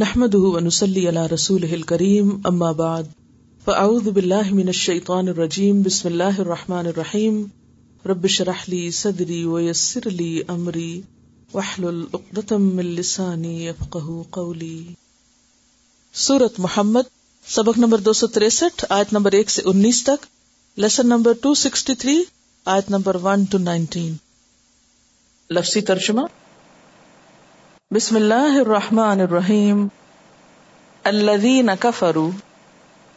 نحمده ونسلي على رسوله الكريم اما بعد فاعوذ بالله من الشيطان الرجيم، بسم الله الرحمن الرحيم. رب اشرح لي صدري ويسر لي امري واحلل عقدة من لساني يفقهوا قولي. سورة محمد، سبق نمبر دو سو تریسٹھ، آیت نمبر ایک سے انیس تک lesson number two sixty three, آیت نمبر ون ٹو نائنٹین لفظی ترجمہ بسم اللہ الرحمن الرحیم۔ الذین کفروا،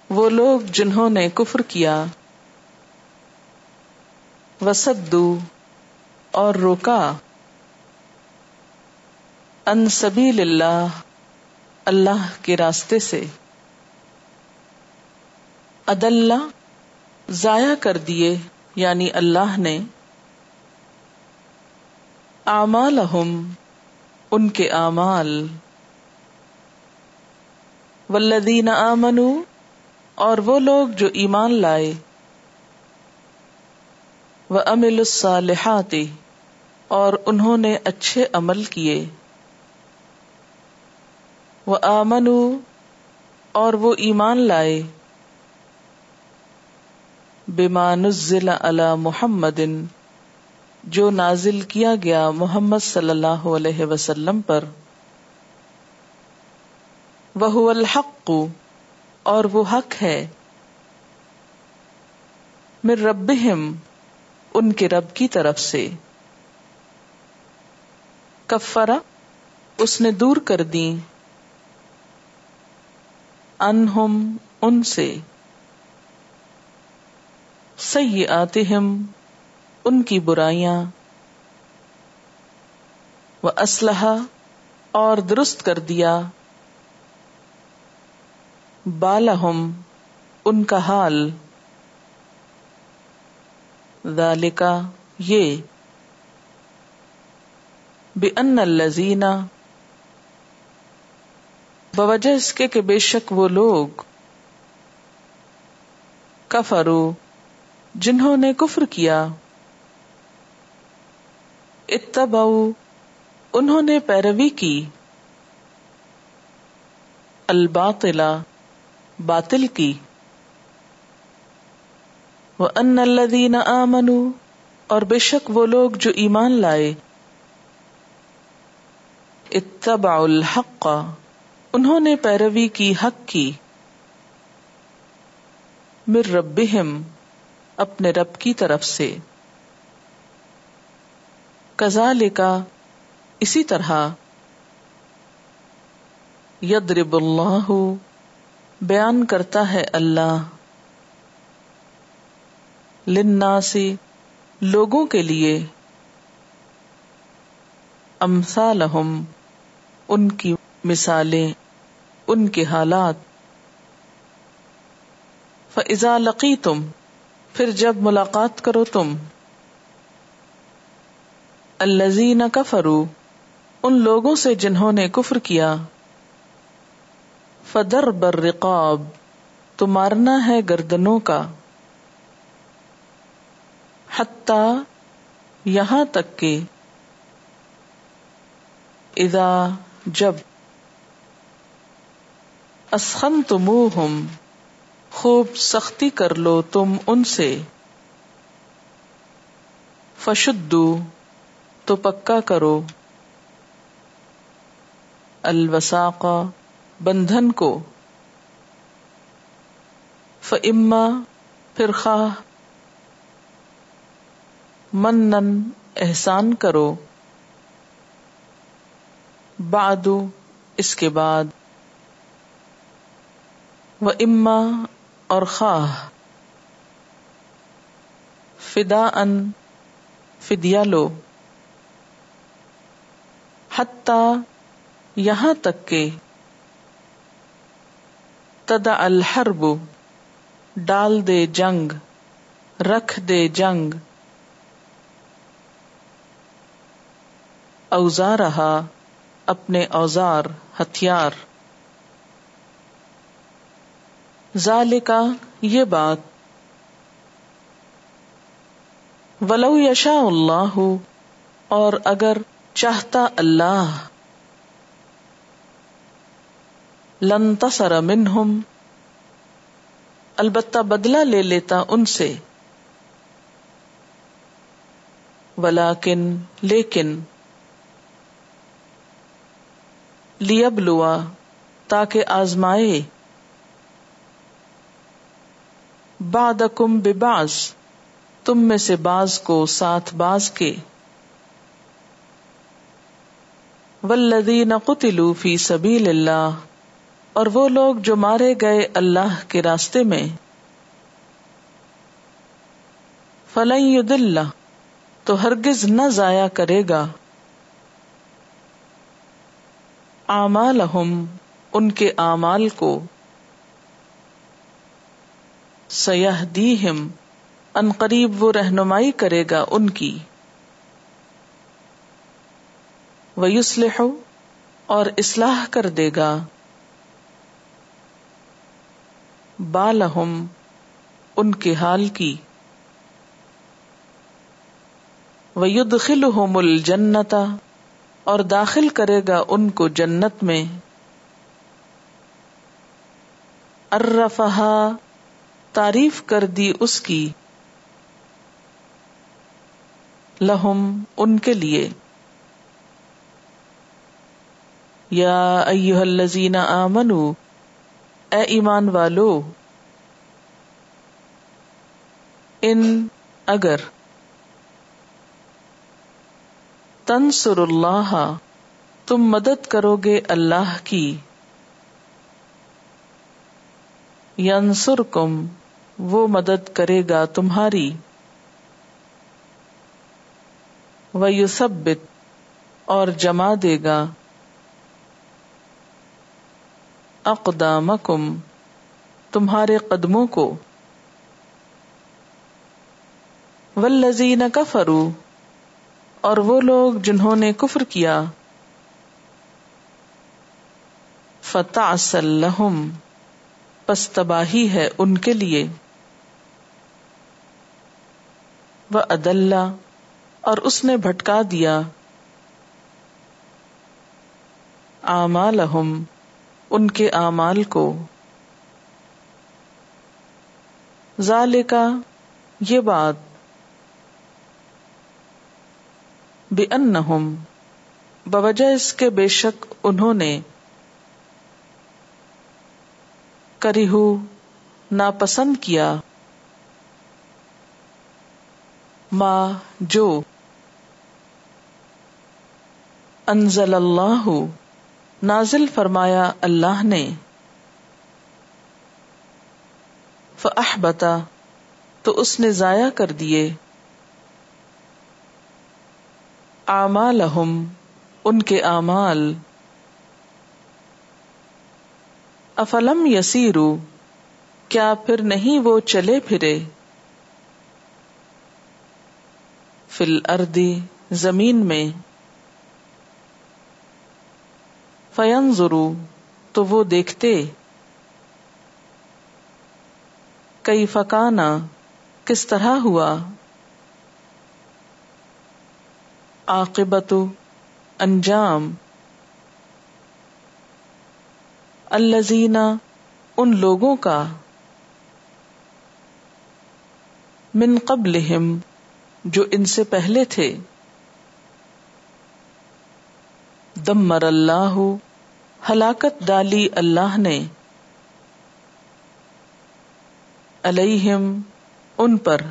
وہ لوگ جنہوں نے کفر کیا۔ وسدو اور روکا۔ ان سبیل اللہ اللہ کے راستے سے۔ ادلہ ضائع کر دیے یعنی اللہ نے۔ اعمالہم ان کے اعمال۔ والذین آمنوا، اور وہ لوگ جو ایمان لائے۔ وہ امل الصالحات، اور انہوں نے اچھے عمل کیے۔ وہ آمن اور وہ ایمان لائے۔ بیمان ضلع علی محمد جو نازل کیا گیا محمد صلی اللہ علیہ وسلم پر۔ وہ الحق، اور وہ حق ہے۔ مر رب ان کے رب کی طرف سے۔ کفرا اس نے دور کر دی۔ انہم، ان سے۔ سی آتے ان کی برائیاں۔ وہ اسلحہ اور درست کر دیا۔ بالحم ان کا حال۔ ذالکا یہ۔ بے ان الزینہ بوجہ اس کے کہ بے شک وہ لوگ کفرو جنہوں نے کفر کیا۔ اتبعو انہوں نے پیروی کی۔ الباطلا باطل کی۔ وہ ان الذین اور بے شک وہ لوگ جو ایمان لائے۔ اتبع الحق، انہوں نے پیروی کی، حق کی۔ مر ربہم اپنے رب کی طرف سے۔ کزالکا اسی طرح یدرب اللہ بیان کرتا ہے اللہ لناسی لوگوں کے لیے امثالہم، ان کی مثالیں، ان کے حالات۔ فضا لقی تم پھر جب ملاقات کرو تم الزین کفرو ان لوگوں سے جنہوں نے کفر کیا۔ فدر بر رقاب تو مارنا ہے گردنوں کا۔ حتی یہاں تک کہ اذا جب اسخن تموہم خوب سختی کر لو تم ان سے۔ فشدو تو پکا کرو۔ الوساق بندھن کو۔ فما پھر خواہ من احسان کرو۔ بادو اس کے بعد۔ و اما اور خواہ فدا ان فدیا لو۔ حتی یہاں تک کہ تدا الحرب، ڈال دے جنگ، رکھ دے جنگ۔ اوزار رہا اپنے اوزار، ہتھیار۔ ذالکا یہ بات۔ ولو یشا اللہ، اور اگر چاہتا اللہ لن تصر منہم، البتہ بدلہ لے لیتا ان سے۔ ولیکن، لیکن، لیبلوا، تاکہ آزمائے۔ بعدکم ببعض، تم میں سے باز کو ساتھ باز کے۔ والذین قتلوا فی سبیل اللہ، اور وہ لوگ جو مارے گئے اللہ کے راستے میں۔ فلن یدل تو ہرگز نہ ضائع کرے گا۔ اعمالہم، ان کے اعمال کو۔ سیہدیہم، ان قریب وہ رہنمائی کرے گا ان کی۔ ویسلح اور اصلاح کر دے گا۔ بالہم ان کے حال کی۔ وَيُدْخِلُهُمُ الْجَنَّةَ اور داخل کرے گا ان کو جنت میں۔ ارفہا تعریف کر دی اس کی۔ لہم ان کے لیے۔ یا ایوہ الذین آمنو، اے ایمان والو، ان اگر تنصر اللہ، تم مدد کرو گے اللہ کی ینصر کم وہ مدد کرے گا تمہاری وہ یوسبت اور جما دے گا۔ اقدامکم تمہارے قدموں کو۔ والذین کفروا، اور وہ لوگ جنہوں نے کفر کیا۔ فتح سلحم پس تباہی ہے ان کے لیے۔ وہ ادلہ اور اس نے بھٹکا دیا۔ آمالہم ان کے اعمال کو۔ ذالکا، یہ بات۔ بے ان بوجہ اس کے بے شک انہوں نے کریہ ناپسند کیا۔ ماں جو۔ انزل اللہ۔ نازل فرمایا اللہ نے۔ فأحبتا تو اس نے ضائع کر دیے۔ اعمالہم ان کے اعمال۔ افلم یسیرو، کیا پھر نہیں وہ چلے پھرے۔ فل اردی زمین میں۔ فین تو وہ دیکھتے کئی فکانا کس طرح ہوا؟ عاقبت انجام الزین ان لوگوں کا، من قبلہم، جو ان سے پہلے تھے۔ دمر اللہ، ہلاکت ڈالی اللہ نے۔ علیہم، ان پر۔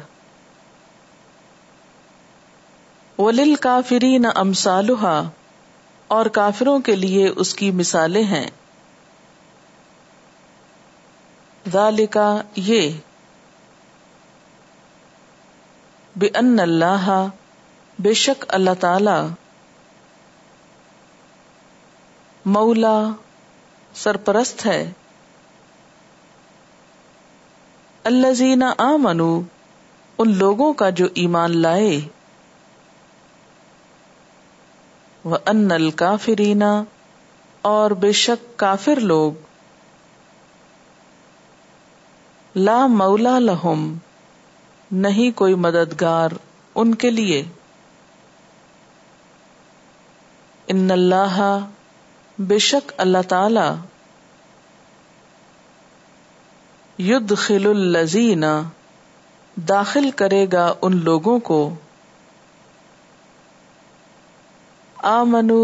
ولل کافری نہ امسالحا اور کافروں کے لیے اس کی مثالیں ہیں۔ ذالکا یہ۔ بے ان اللہ بے شک اللہ تعالی۔ مولا سرپرست ہے۔ اللہ زینا آ ان لوگوں کا جو ایمان لائے۔ وہ ان الکافرینا اور بے شک کافر لوگ۔ لا مولا لہم، نہیں کوئی مددگار ان کے لیے۔ ان اللہ بے شک اللہ تعالی ید خل الزین داخل کرے گا ان لوگوں کو آمنو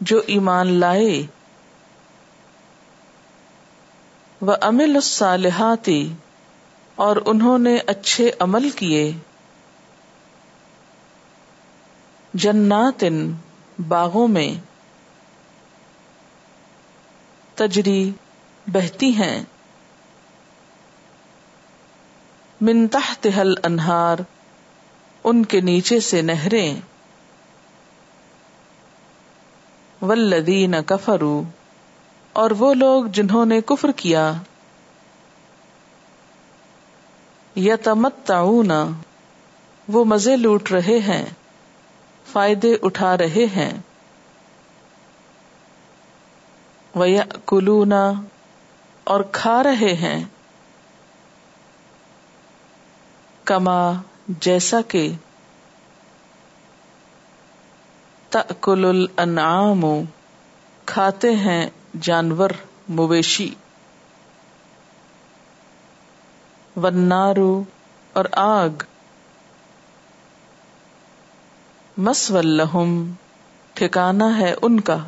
جو ایمان لائے وہ امل الصالحاتی اور انہوں نے اچھے عمل کیے جنات باغوں میں تجری بہتی ہیں۔ من تحت حل انہار ان کے نیچے سے نہریں۔ ولدین کفرو اور وہ لوگ جنہوں نے کفر کیا۔ یا وہ مزے لوٹ رہے ہیں، فائدے اٹھا رہے ہیں۔ کلونا اور کھا رہے ہیں کما جیسا کہ تکل الانعام کھاتے ہیں جانور مویشی ونارو اور آگ مسولہم ٹھکانا ہے ان کا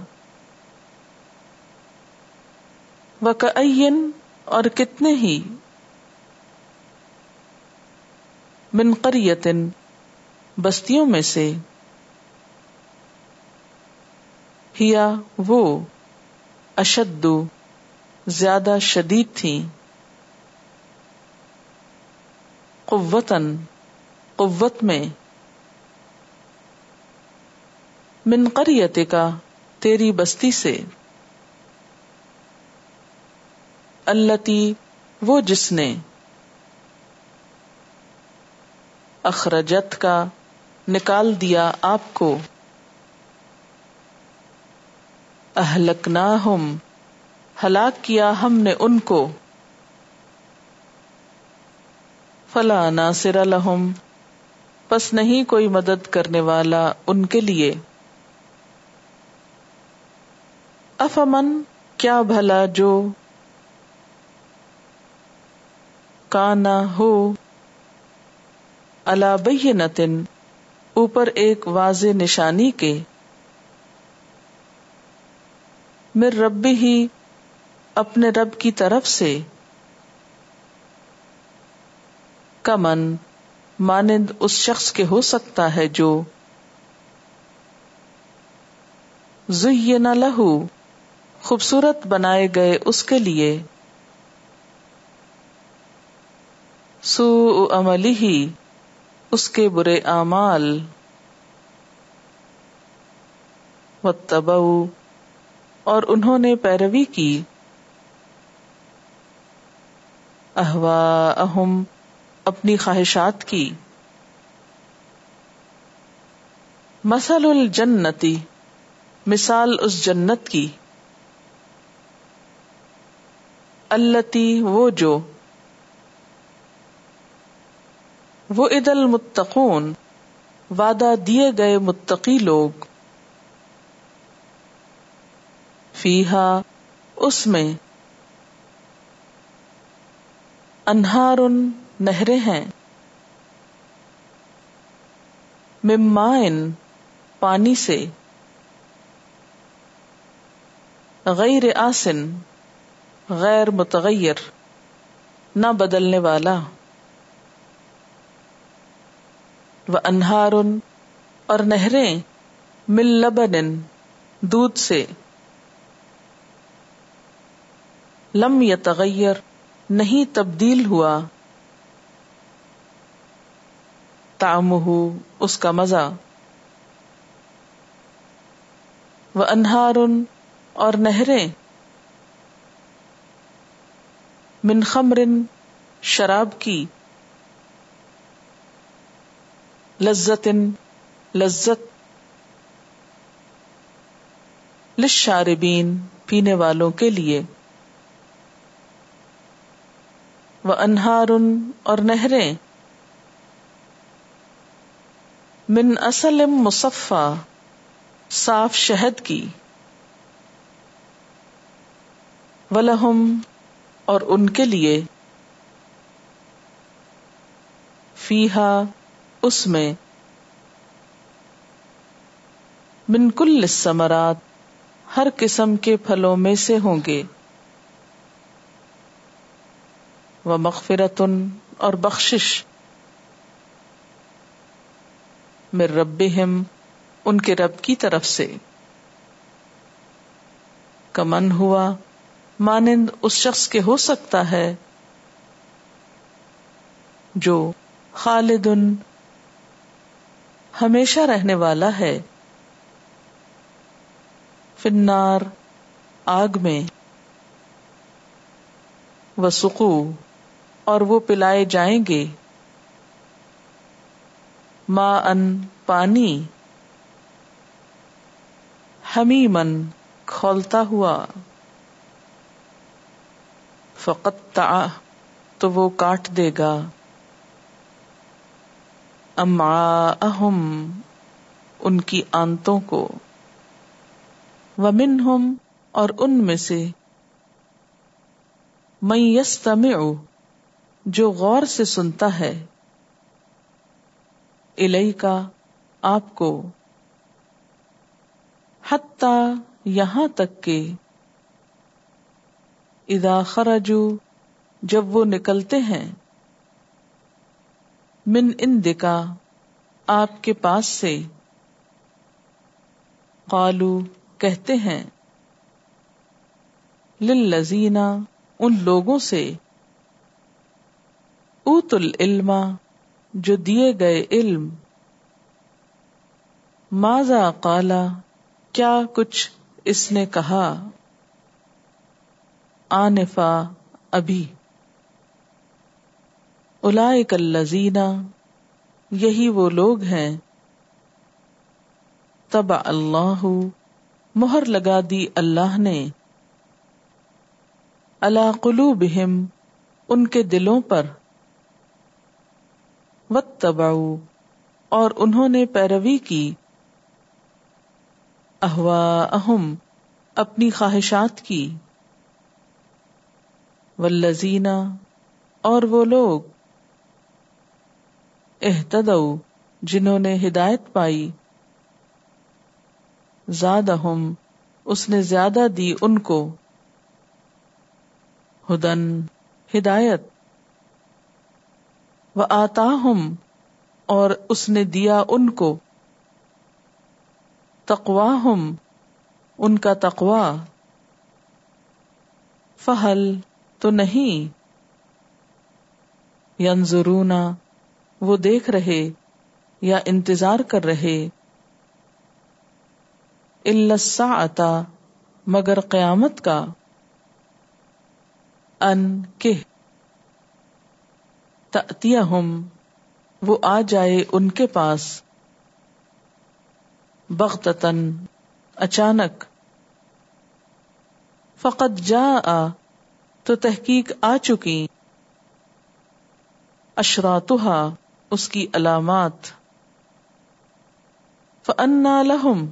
وکعین اور کتنے ہی من قریتن بستیوں میں سے ہیا وہ اشد زیادہ شدید تھی قوتن قوت میں من قریت کا تیری بستی سے التی، وہ جس نے اخرجت کا نکال دیا آپ کو۔ اہلک نہ ہلاک کیا ہم نے ان کو۔ فلا ناصر لہم، پس نہیں کوئی مدد کرنے والا ان کے لیے۔ افمن، کیا بھلا جو کانا ہو اللہ بینتن، اوپر ایک واضح نشانی کے۔ مر ربی ہی اپنے رب کی طرف سے۔ کمن، مانند اس شخص کے ہو سکتا ہے جو۔ زین لہو، خوبصورت بنائے گئے اس کے لیے۔ سو عملی ہی اس کے برے اعمال۔ اور انہوں نے پیروی کی۔ احوا اہم اپنی خواہشات کی۔ مسل الجنتی، مثال اس جنت کی۔ التی، وہ جو وہ عید المتقون وعدہ دیے گئے متقی لوگ۔ فیحا اس میں انہار نہریں ہیں۔ ممائن، پانی سے۔ غیر آسن، غیر متغیر، نہ بدلنے والا۔ و انہار اور نہریں مل لبن دودھ سے۔ لم یا تغیر نہیں تبدیل ہوا۔ تام اس کا مزہ۔ و انہار اور نہریں۔ من خمر شراب کی۔ لذت لذت لشاربین پینے والوں کے لیے۔ وہ انہار اور نہریں۔ من اصل مصفا صاف شہد کی۔ ولہم اور ان کے لیے۔ فیہا اس میں من کل الثمرات ہر قسم کے پھلوں میں سے ہوں گے۔ وہ مغفرتن اور بخشش مر ربہم ان کے رب کی طرف سے۔ کمن ہوا مانند اس شخص کے ہو سکتا ہے جو خالد ہمیشہ رہنے والا ہے۔ فنار آگ میں۔ وہ سکو اور وہ پلائے جائیں گے۔ ما ان پانی۔ ہمی من کھولتا ہوا۔ فقت تو وہ کاٹ دے گا۔ اہم ان کی آنتوں کو۔ ومنہم، اور ان میں سے۔ میں یس جو غور سے سنتا ہے۔ الئی کا آپ کو۔ حتی یہاں تک کہ۔ ادا خرجو جب وہ نکلتے ہیں۔ من اندکا، آپ کے پاس سے۔ قالو، کہتے ہیں للذینا ان لوگوں سے۔ اوت العلم، جو دیے گئے علم۔ ماضا قالا، کیا کچھ اس نے کہا؟ آنفا، ابھی۔ اولائک الذین یہی وہ لوگ ہیں۔ تب اللہ، مہر لگا دی اللہ نے۔ اللہ قلوبہم، ان کے دلوں پر۔ واتبعوا، اور انہوں نے پیروی کی۔ احوا اہم اپنی خواہشات کی۔ والذین، اور وہ لوگ۔ احتدو جنہوں نے ہدایت پائی۔ زادہم، اس نے زیادہ دی ان کو۔ ہدن، ہدایت۔ و آتا اور اس نے دیا ان کو۔ تقوا ان کا تقوا فہل، تو نہیں۔ ینظرونا وہ دیکھ رہے یا انتظار کر رہے۔ الساعتا مگر قیامت کا۔ ان کہ تأتیہم، وہ آ جائے ان کے پاس۔ بغتتن اچانک۔ فقط جا آ تو تحقیق آ چکی۔ اشراتها اس کی علامات۔ فَأَنَّا لَهُمْ،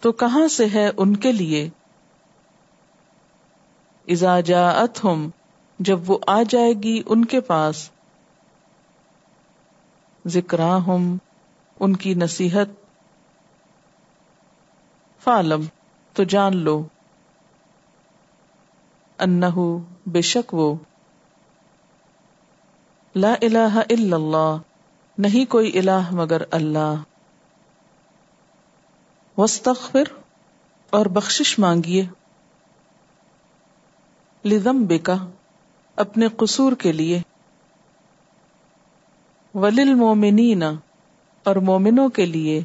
تو کہاں سے ہے ان کے لیے؟ ازا جاءتہم جب وہ آ جائے گی ان کے پاس۔ ذکراہم ان کی نصیحت۔ فالم تو جان لو۔ انہو بے شک وہ۔ لا الہ الا اللہ نہیں کوئی الہ مگر اللہ۔ وسطر اور بخشش مانگیے۔ لزم بےکا اپنے قصور کے لیے۔ ولیل مومنین اور مومنوں کے لیے۔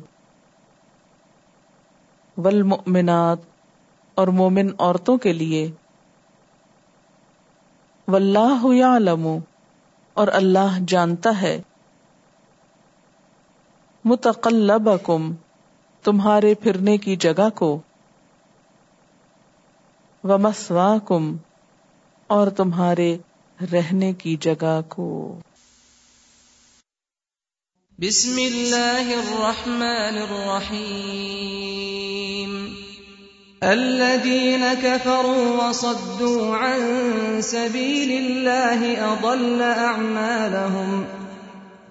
ولمنات اور مومن عورتوں کے لیے۔ واللہ یعلم اور اللہ جانتا ہے۔ متقلبکم، تمہارے پھرنے کی جگہ کو ومسوا کم اور تمہارے رہنے کی جگہ کو۔ بسم اللہ الرحمن الرحیم۔ الذين كفروا وصدوا عن سبيل الله أضل أعمالهم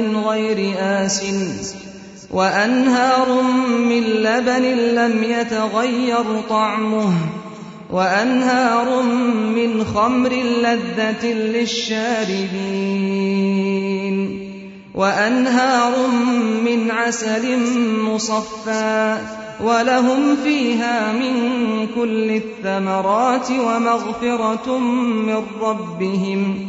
ماء غير آس وأنهار من لبن لم يتغير طعمه وأنهار من خمر لذة للشاربين وأنهار من عسل مصفى ولهم فيها من كل الثمرات ومغفرة من ربهم